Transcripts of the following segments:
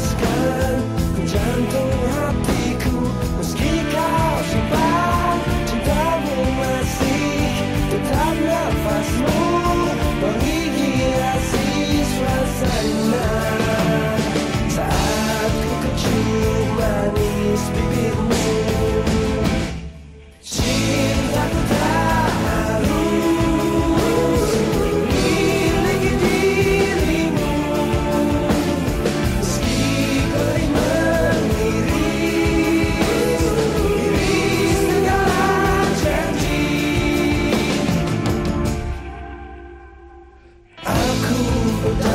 ask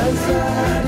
outside.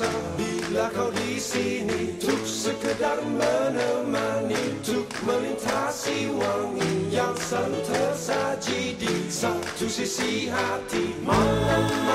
Angkasa. Bila kau di sini, untuk sekedar menemani, untuk melintasi wangi yang selalu tersaji di satu sisi hati. Malam-malamku